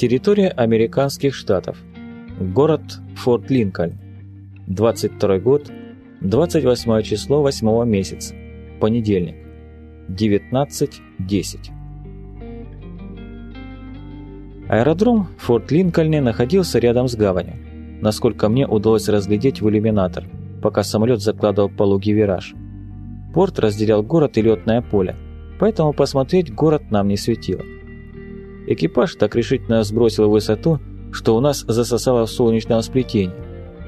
Территория американских штатов. Город Форт Линкольн. 22 год, 28 число 8 месяца. Понедельник. 19.10. Аэродром в Форт Линкольне находился рядом с гаванью, насколько мне удалось разглядеть в иллюминатор, пока самолет закладывал пологий вираж. Порт разделял город и летное поле, поэтому посмотреть город нам не светило. Экипаж так решительно сбросил высоту, что у нас засосало в солнечном сплетении,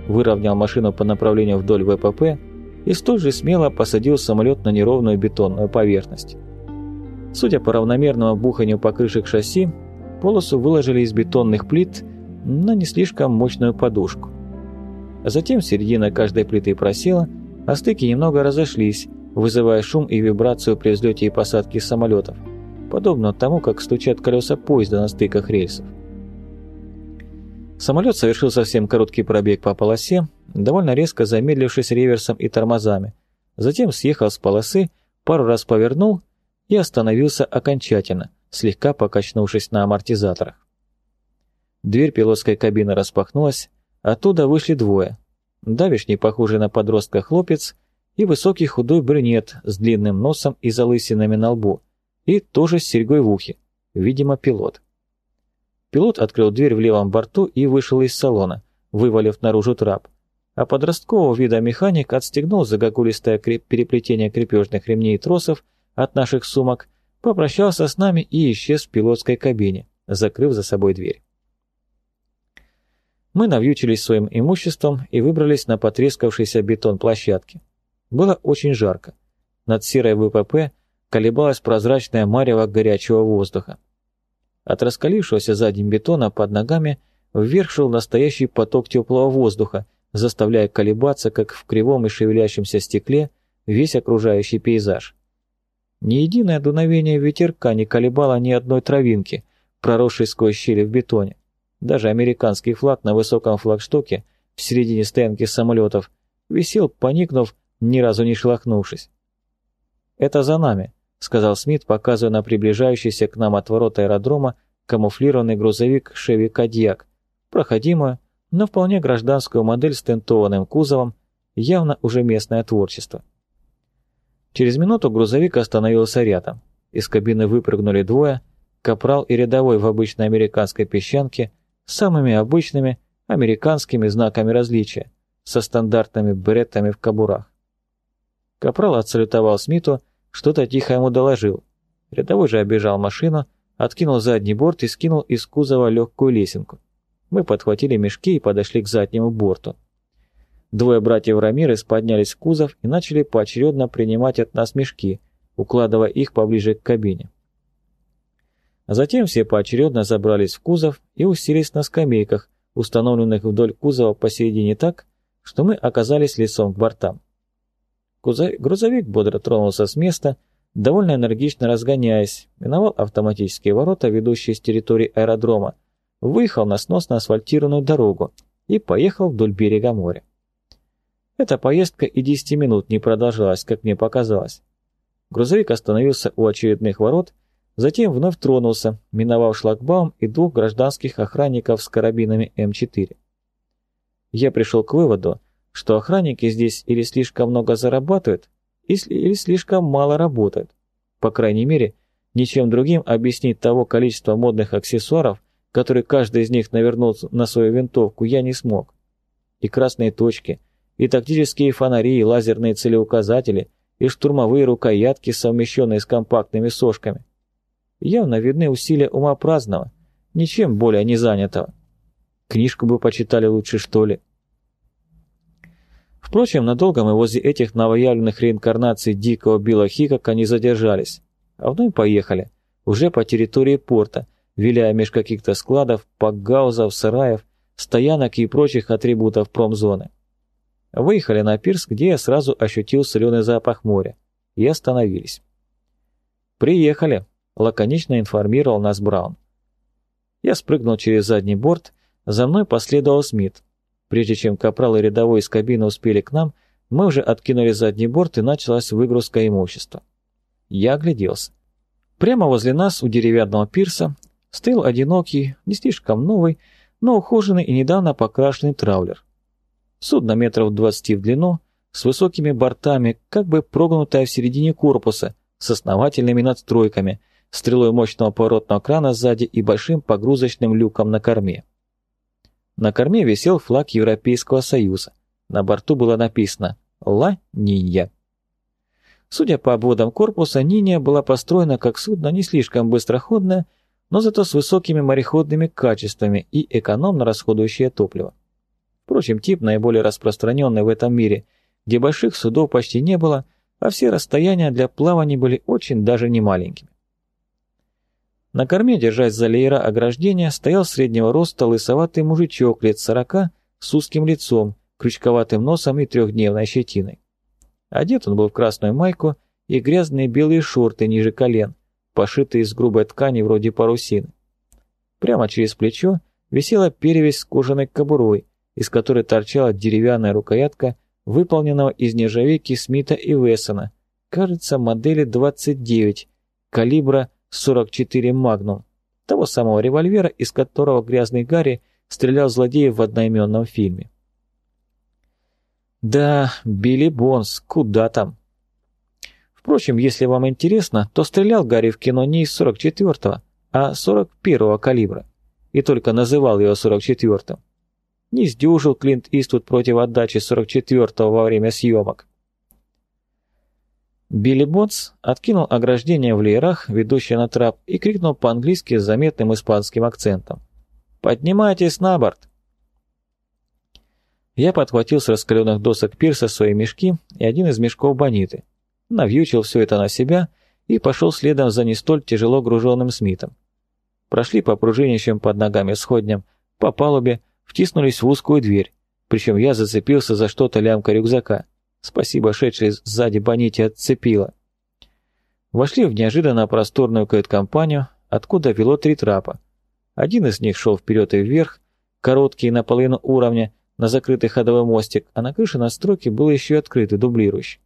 выровнял машину по направлению вдоль ВПП и столь же смело посадил самолет на неровную бетонную поверхность. Судя по равномерному буханию покрышек шасси, полосу выложили из бетонных плит на не слишком мощную подушку. Затем середина каждой плиты просела, а стыки немного разошлись, вызывая шум и вибрацию при взлете и посадке самолетов, подобно тому, как стучат колеса поезда на стыках рельсов. Самолет совершил совсем короткий пробег по полосе, довольно резко замедлившись реверсом и тормозами, затем съехал с полосы, пару раз повернул и остановился окончательно – слегка покачнувшись на амортизаторах. Дверь пилотской кабины распахнулась, оттуда вышли двое. Давишний, похожий на подростка хлопец, и высокий худой брюнет с длинным носом и залысинами на лбу, и тоже с серьгой в ухе, видимо, пилот. Пилот открыл дверь в левом борту и вышел из салона, вывалив наружу трап, а подросткового вида механик отстегнул загогулистое переплетение крепежных ремней и тросов от наших сумок попрощался с нами и исчез в пилотской кабине, закрыв за собой дверь. Мы навьючились своим имуществом и выбрались на потрескавшийся бетон площадки. Было очень жарко. Над серой ВПП колебалась прозрачная марево горячего воздуха. От раскалившегося задним бетона под ногами вверх шел настоящий поток теплого воздуха, заставляя колебаться, как в кривом и шевелящемся стекле, весь окружающий пейзаж. Ни единое дуновение ветерка не колебало ни одной травинки, проросшей сквозь щели в бетоне. Даже американский флаг на высоком флагштоке в середине стоянки самолетов висел, поникнув, ни разу не шелохнувшись. «Это за нами», — сказал Смит, показывая на приближающийся к нам от ворот аэродрома камуфлированный грузовик «Шеви Кадьяк», проходимую, но вполне гражданскую модель с тентованным кузовом, явно уже местное творчество. Через минуту грузовик остановился рядом. Из кабины выпрыгнули двое, капрал и рядовой в обычной американской песчанке, с самыми обычными американскими знаками различия, со стандартными береттами в кобурах. Капрал отсалютовал Смиту, что-то тихо ему доложил. Рядовой же обежал машину, откинул задний борт и скинул из кузова легкую лесенку. Мы подхватили мешки и подошли к заднему борту. Двое братьев Рамирес поднялись в кузов и начали поочередно принимать от нас мешки, укладывая их поближе к кабине. Затем все поочередно забрались в кузов и уселись на скамейках, установленных вдоль кузова посередине так, что мы оказались лицом к бортам. Грузовик бодро тронулся с места, довольно энергично разгоняясь, миновал автоматические ворота, ведущие с территории аэродрома, выехал на сносно асфальтированную дорогу и поехал вдоль берега моря. Эта поездка и 10 минут не продолжалась, как мне показалось. Грузовик остановился у очередных ворот, затем вновь тронулся, миновав шлагбаум и двух гражданских охранников с карабинами М4. Я пришел к выводу, что охранники здесь или слишком много зарабатывают, или слишком мало работают. По крайней мере, ничем другим объяснить того количества модных аксессуаров, которые каждый из них навернул на свою винтовку, я не смог. И красные точки – и тактические фонари, и лазерные целеуказатели, и штурмовые рукоятки, совмещенные с компактными сошками. Явно видны усилия ума праздного, ничем более не занятого. Книжку бы почитали лучше, что ли. Впрочем, надолго мы возле этих новоявленных реинкарнаций дикого Билла Хикока не задержались, а вновь поехали, уже по территории порта, виляя меж каких-то складов, пакгаузов, сараев, стоянок и прочих атрибутов промзоны. Выехали на пирс, где я сразу ощутил соленый запах моря, и остановились. «Приехали», — лаконично информировал нас Браун. Я спрыгнул через задний борт, за мной последовал Смит. Прежде чем капрал и рядовой из кабины успели к нам, мы уже откинули задний борт и началась выгрузка имущества. Я огляделся. Прямо возле нас, у деревянного пирса, стоял одинокий, не слишком новый, но ухоженный и недавно покрашенный траулер. Судно метров 20 в длину, с высокими бортами, как бы прогнутое в середине корпуса, с основательными надстройками, стрелой мощного поворотного крана сзади и большим погрузочным люком на корме. На корме висел флаг Европейского Союза. На борту было написано «Ла Нинья». Судя по обводам корпуса, Нинья была построена как судно не слишком быстроходное, но зато с высокими мореходными качествами и экономно расходующее топливо. Впрочем, тип наиболее распространенный в этом мире, где больших судов почти не было, а все расстояния для плавания были очень даже не маленькими. На корме, держась за леера ограждения, стоял среднего роста лысоватый мужичок лет сорока с узким лицом, крючковатым носом и трехдневной щетиной. Одет он был в красную майку и грязные белые шорты ниже колен, пошитые из грубой ткани вроде парусины. Прямо через плечо висела перевязь с кожаной кобурой, из которой торчала деревянная рукоятка, выполненного из нержавейки Смита и Вессона, кажется, модели 29, калибра 44 Магнум, того самого револьвера, из которого грязный Гарри стрелял злодеев в одноименном фильме. Да, Билли Бонс, куда там? Впрочем, если вам интересно, то стрелял Гарри в кино не из 44-го, а 41-го калибра, и только называл его 44-м. Не сдюжил Клинт Иствуд против отдачи 44-го во время съемок. Билли Ботс откинул ограждение в леерах, ведущее на трап, и крикнул по-английски с заметным испанским акцентом. «Поднимайтесь на борт!» Я подхватил с раскаленных досок пирса свои мешки и один из мешков бониты, навьючил все это на себя и пошел следом за не столь тяжело груженным Смитом. Прошли по пружинящим под ногами сходням, по палубе, втиснулись в узкую дверь, причем я зацепился за что-то лямка рюкзака. Спасибо, шедшей сзади Боните отцепила. Вошли в неожиданно просторную кают-компанию, откуда вело три трапа. Один из них шел вперед и вверх, короткий наполовину уровня, на закрытый ходовой мостик, а на крыше настройки был еще и открытый, дублирующий.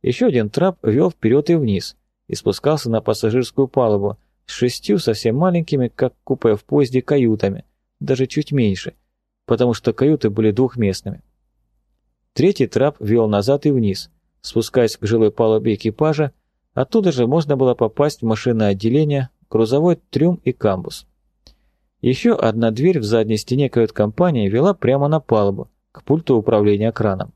Еще один трап вел вперед и вниз и спускался на пассажирскую палубу с шестью совсем маленькими, как купе в поезде, каютами, даже чуть меньше, потому что каюты были двухместными. Третий трап вел назад и вниз, спускаясь к жилой палубе экипажа, оттуда же можно было попасть в машинное отделение, грузовой трюм и камбус. Еще одна дверь в задней стене кают-компании вела прямо на палубу, к пульту управления краном.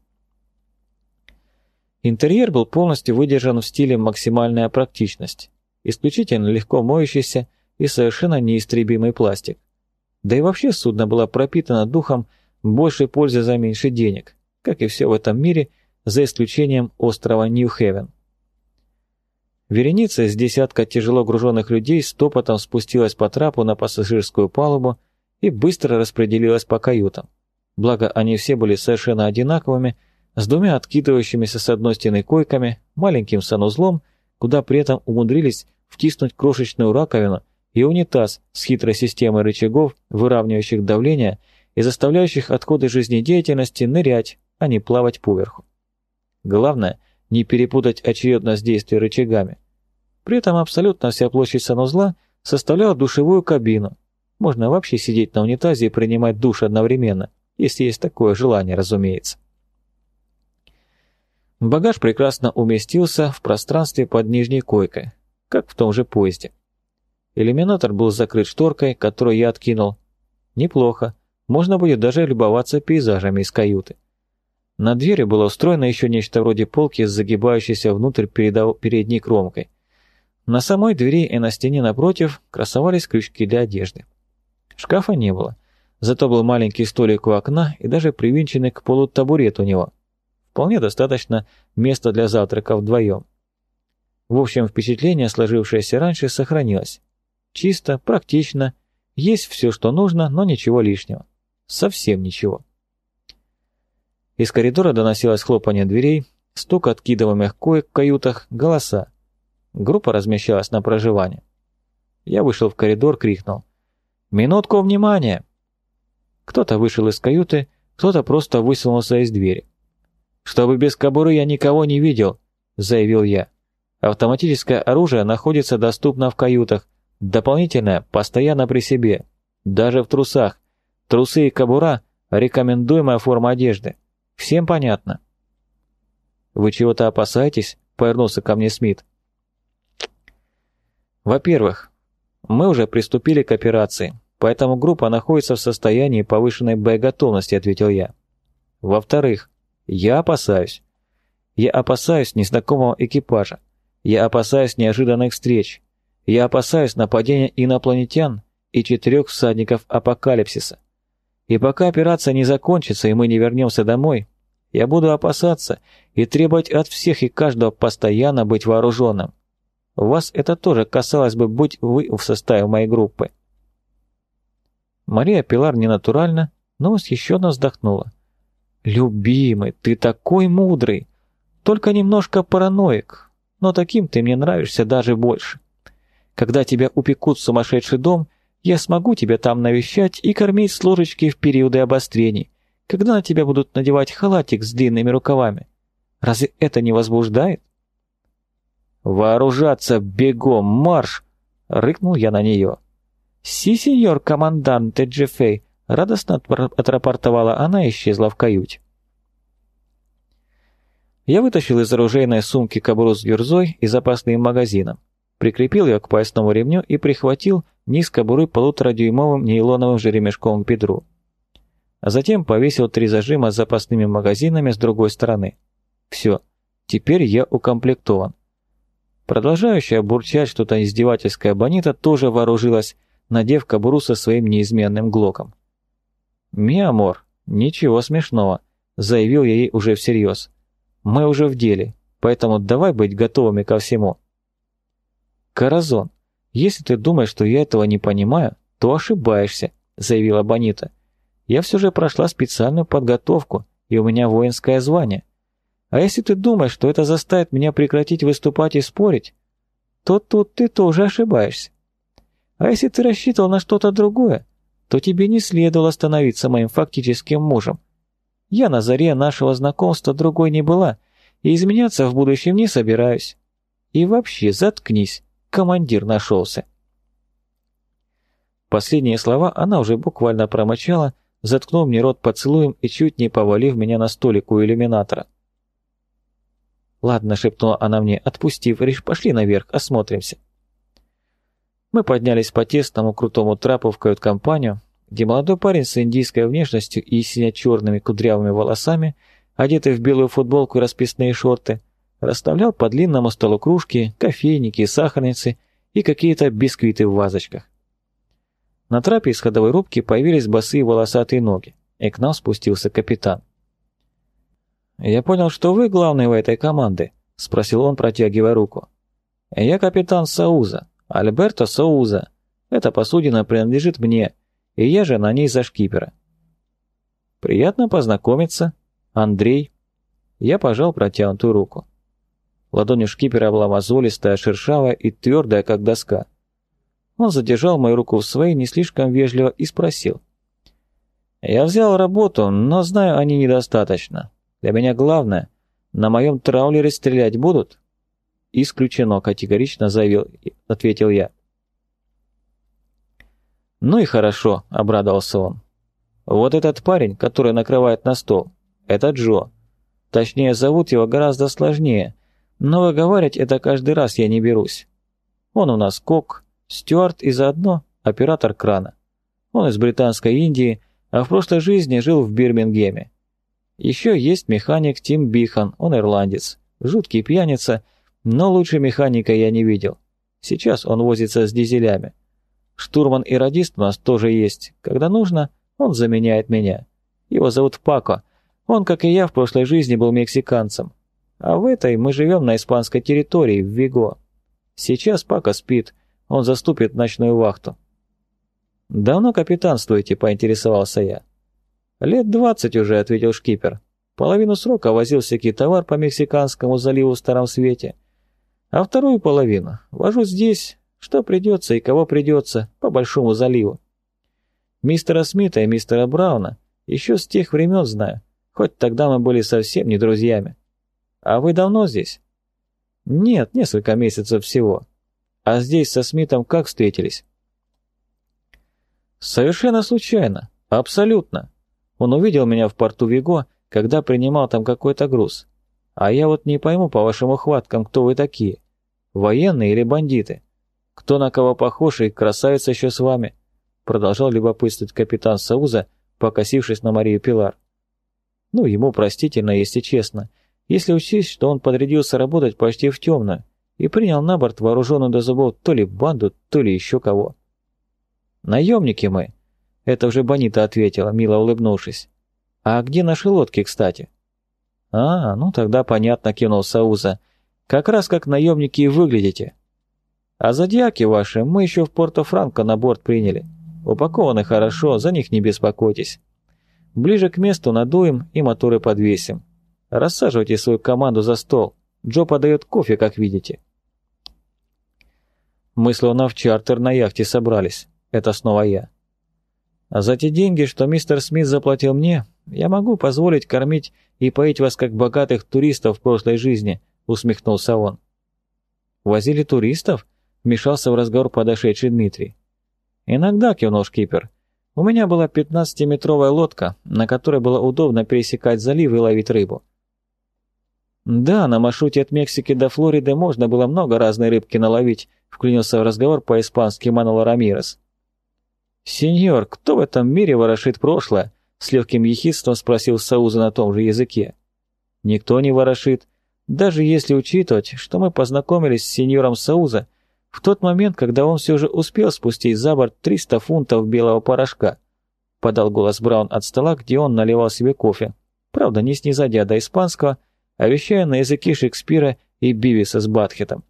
Интерьер был полностью выдержан в стиле максимальная практичность, исключительно легко моющийся и совершенно неистребимый пластик. Да и вообще судно было пропитано духом большей пользы за меньше денег, как и все в этом мире, за исключением острова Нью-Хевен. Вереница из десятка тяжело груженных людей стопотом спустилась по трапу на пассажирскую палубу и быстро распределилась по каютам. Благо, они все были совершенно одинаковыми, с двумя откидывающимися с одной стены койками, маленьким санузлом, куда при этом умудрились втиснуть крошечную раковину и унитаз с хитрой системой рычагов, выравнивающих давление и заставляющих отходы жизнедеятельности нырять, а не плавать поверху. Главное, не перепутать очередность действий рычагами. При этом абсолютно вся площадь санузла составляла душевую кабину. Можно вообще сидеть на унитазе и принимать душ одновременно, если есть такое желание, разумеется. Багаж прекрасно уместился в пространстве под нижней койкой, как в том же поезде. Иллюминатор был закрыт шторкой, которую я откинул. Неплохо, можно будет даже любоваться пейзажами из каюты. На двери было устроено еще нечто вроде полки с загибающейся внутрь передов... передней кромкой. На самой двери и на стене напротив красовались крючки для одежды. Шкафа не было, зато был маленький столик у окна и даже привинченный к полу табурет у него. Вполне достаточно места для завтрака вдвоем. В общем, впечатление, сложившееся раньше, сохранилось. Чисто, практично, есть все, что нужно, но ничего лишнего. Совсем ничего. Из коридора доносилось хлопанье дверей, стук откидываемых коек в каютах, голоса. Группа размещалась на проживание. Я вышел в коридор, крикнул. «Минутку внимания!» Кто-то вышел из каюты, кто-то просто высунулся из двери. «Чтобы без кобуры я никого не видел», — заявил я. «Автоматическое оружие находится доступно в каютах. Дополнительное постоянно при себе. Даже в трусах. Трусы и кобура – рекомендуемая форма одежды. Всем понятно? «Вы чего-то опасаетесь?» – повернулся ко мне Смит. «Во-первых, мы уже приступили к операции, поэтому группа находится в состоянии повышенной боеготовности», – ответил я. «Во-вторых, я опасаюсь. Я опасаюсь незнакомого экипажа. Я опасаюсь неожиданных встреч. Я опасаюсь нападения инопланетян и четырех всадников апокалипсиса. И пока операция не закончится и мы не вернемся домой, я буду опасаться и требовать от всех и каждого постоянно быть вооруженным. Вас это тоже касалось бы, будь вы в составе моей группы. Мария Пилар ненатурально, но восхищенно вздохнула. «Любимый, ты такой мудрый! Только немножко параноик, но таким ты мне нравишься даже больше. Когда тебя упекут в сумасшедший дом, я смогу тебя там навещать и кормить с ложечки в периоды обострений, когда на тебя будут надевать халатик с длинными рукавами. Разве это не возбуждает? «Вооружаться! Бегом! Марш!» — рыкнул я на нее. «Си, сеньор команданте Джеффей!» — радостно отрапортовала она и исчезла в каюте. Я вытащил из оружейной сумки кобуру с гюрзой и запасным магазином, прикрепил ее к поясному ремню и прихватил низ кобуры полуторадюймовым нейлоновым же ремешком к бедру а затем повесил три зажима с запасными магазинами с другой стороны. Все, теперь я укомплектован. Продолжающая бурчать что-то издевательское Бонита тоже вооружилась, надев кобуру со своим неизменным глоком. «Mi amor, ничего смешного», — заявил я ей уже всерьез. «Мы уже в деле, поэтому давай быть готовыми ко всему». «Corazón, если ты думаешь, что я этого не понимаю, то ошибаешься», — заявила Бонита. Я все же прошла специальную подготовку, и у меня воинское звание. А если ты думаешь, что это заставит меня прекратить выступать и спорить, то тут ты тоже ошибаешься. А если ты рассчитывал на что-то другое, то тебе не следовало становиться моим фактическим мужем. Я на заре нашего знакомства другой не была, и изменяться в будущем не собираюсь. И вообще заткнись, командир нашелся. Последние слова она уже буквально промочала, заткнув мне рот поцелуем и чуть не повалив меня на столик у иллюминатора. «Ладно», — шепнула она мне, отпустив, лишь пошли наверх, осмотримся. Мы поднялись по тесному крутому трапу в кают-компанию, где молодой парень с индийской внешностью и сине-черными кудрявыми волосами, одетый в белую футболку и расписные шорты, расставлял по длинному столу кружки, кофейники, сахарницы и какие-то бисквиты в вазочках. На трапе из ходовой рубки появились босые волосатые ноги, и к нам спустился капитан. «Я понял, что вы главный в этой команде», — спросил он, протягивая руку. «Я капитан Сауза, Альберто Сауза. Эта посудина принадлежит мне, и я же на ней за шкипера». «Приятно познакомиться, Андрей». Я пожал протянутую руку. Ладонь шкипера была мозолистая, шершавая и твердая, как доска. Он задержал мою руку в своей не слишком вежливо и спросил. «Я взял работу, но знаю, они недостаточно. Для меня главное, на моем траулере стрелять будут?» «Исключено», — категорично заявил, ответил я. «Ну и хорошо», — обрадовался он. «Вот этот парень, который накрывает на стол, это Джо. Точнее, зовут его гораздо сложнее, но выговаривать это каждый раз я не берусь. Он у нас кок, Стюарт и заодно оператор крана. Он из Британской Индии, а в прошлой жизни жил в Бирмингеме. Еще есть механик Тим Бихан, он ирландец. Жуткий пьяница, но лучше механика я не видел. Сейчас он возится с дизелями. Штурман и радист у нас тоже есть. Когда нужно, он заменяет меня. Его зовут Пако. Он, как и я, в прошлой жизни был мексиканцем. А в этой мы живем на испанской территории, в Виго. Сейчас Пако спит, он заступит ночную вахту. «Давно капитанствуете?» – поинтересовался я. «Лет двадцать уже», – ответил шкипер. «Половину срока возил всякий товар по Мексиканскому заливу в Старом Свете, а вторую половину вожу здесь, что придется и кого придется, по Большому заливу. Мистера Смита и мистера Брауна еще с тех времен знаю, хоть тогда мы были совсем не друзьями. А вы давно здесь?» «Нет, несколько месяцев всего. А здесь со Смитом как встретились?» «Совершенно случайно. Абсолютно. Он увидел меня в порту Виго, когда принимал там какой-то груз. А я вот не пойму по вашим ухваткам, кто вы такие. Военные или бандиты? Кто на кого похож и красавица еще с вами?» Продолжал любопытствовать капитан Сауза, покосившись на Марию Пилар. Ну, ему простительно, если честно, если учесть, что он подрядился работать почти в темную и принял на борт вооруженную до зубов то ли банду, то ли еще кого. «Наемники мы», — это уже Бонита ответила, мило улыбнувшись. «А где наши лодки, кстати?» «А, ну тогда понятно», — кивнул Сауза. «Как раз как наемники и выглядите. А зодиаки ваши мы еще в Порто-Франко на борт приняли. Упакованы хорошо, за них не беспокойтесь. Ближе к месту надуем и моторы подвесим. Рассаживайте свою команду за стол. Джо подает кофе, как видите». Мы словно в чартер на яхте собрались. Это снова я. А за те деньги, что мистер Смит заплатил мне, я могу позволить кормить и поить вас как богатых туристов в прошлой жизни, усмехнулся он. Возили туристов? Вмешался в разговор подошедший Дмитрий. Иногда, кивнул шкипер. У меня была 15-метровая лодка, на которой было удобно пересекать залив и ловить рыбу. Да, на маршруте от Мексики до Флориды можно было много разной рыбки наловить, вклинился в разговор по-испански Маноло Рамирес. «Сеньор, кто в этом мире ворошит прошлое?» С легким ехидством спросил Сауза на том же языке. «Никто не ворошит, даже если учитывать, что мы познакомились с сеньором Сауза в тот момент, когда он все же успел спустить за борт 300 фунтов белого порошка», подал голос Браун от стола, где он наливал себе кофе, правда не снизойдя до испанского, вещая на языке Шекспира и Бивиса с Батхетом.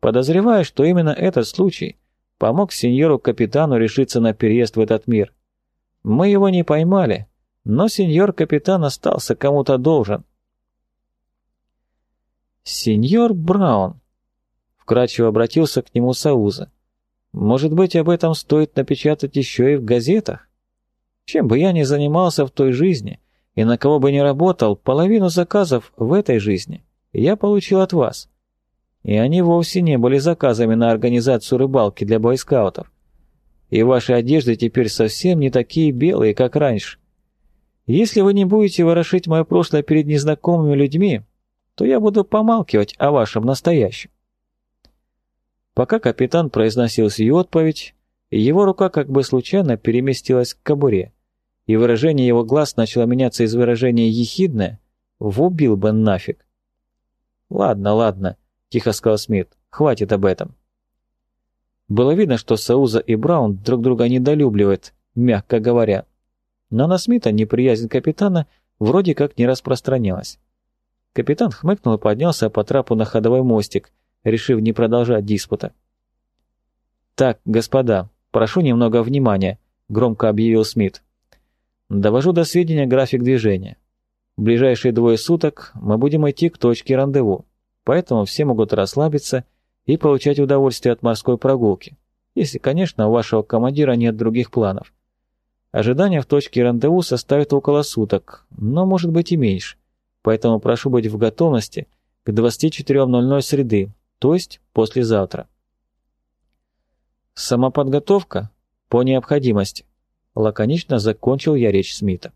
Подозреваю, что именно этот случай помог сеньору-капитану решиться на переезд в этот мир. Мы его не поймали, но сеньор-капитан остался кому-то должен. «Сеньор Браун», — вкратчиво обратился к нему Сауза, — «может быть, об этом стоит напечатать еще и в газетах? Чем бы я ни занимался в той жизни и на кого бы ни работал, половину заказов в этой жизни я получил от вас. И они вовсе не были заказами на организацию рыбалки для бойскаутов. И ваши одежды теперь совсем не такие белые, как раньше. Если вы не будете ворошить мое прошлое перед незнакомыми людьми, то я буду помалкивать о вашем настоящем. Пока капитан произносил сию отповедь, его рука как бы случайно переместилась к кобуре, и выражение его глаз начало меняться из выражения «ехидное» в «убил бы нафиг». «Ладно, ладно», тихо сказал Смит. «Хватит об этом». Было видно, что Сауза и Браун друг друга недолюбливают, мягко говоря. Но на Смита неприязнь капитана вроде как не распространилась. Капитан хмыкнул и поднялся по трапу на ходовой мостик, решив не продолжать диспута. «Так, господа, прошу немного внимания», — громко объявил Смит. «Довожу до сведения график движения. В ближайшие двое суток мы будем идти к точке рандеву поэтому все могут расслабиться и получать удовольствие от морской прогулки, если, конечно, у вашего командира нет других планов. Ожидание в точке рандеву составит около суток, но может быть и меньше, поэтому прошу быть в готовности к 24.00 среды, то есть послезавтра. Самоподготовка по необходимости. Лаконично закончил я речь Смита.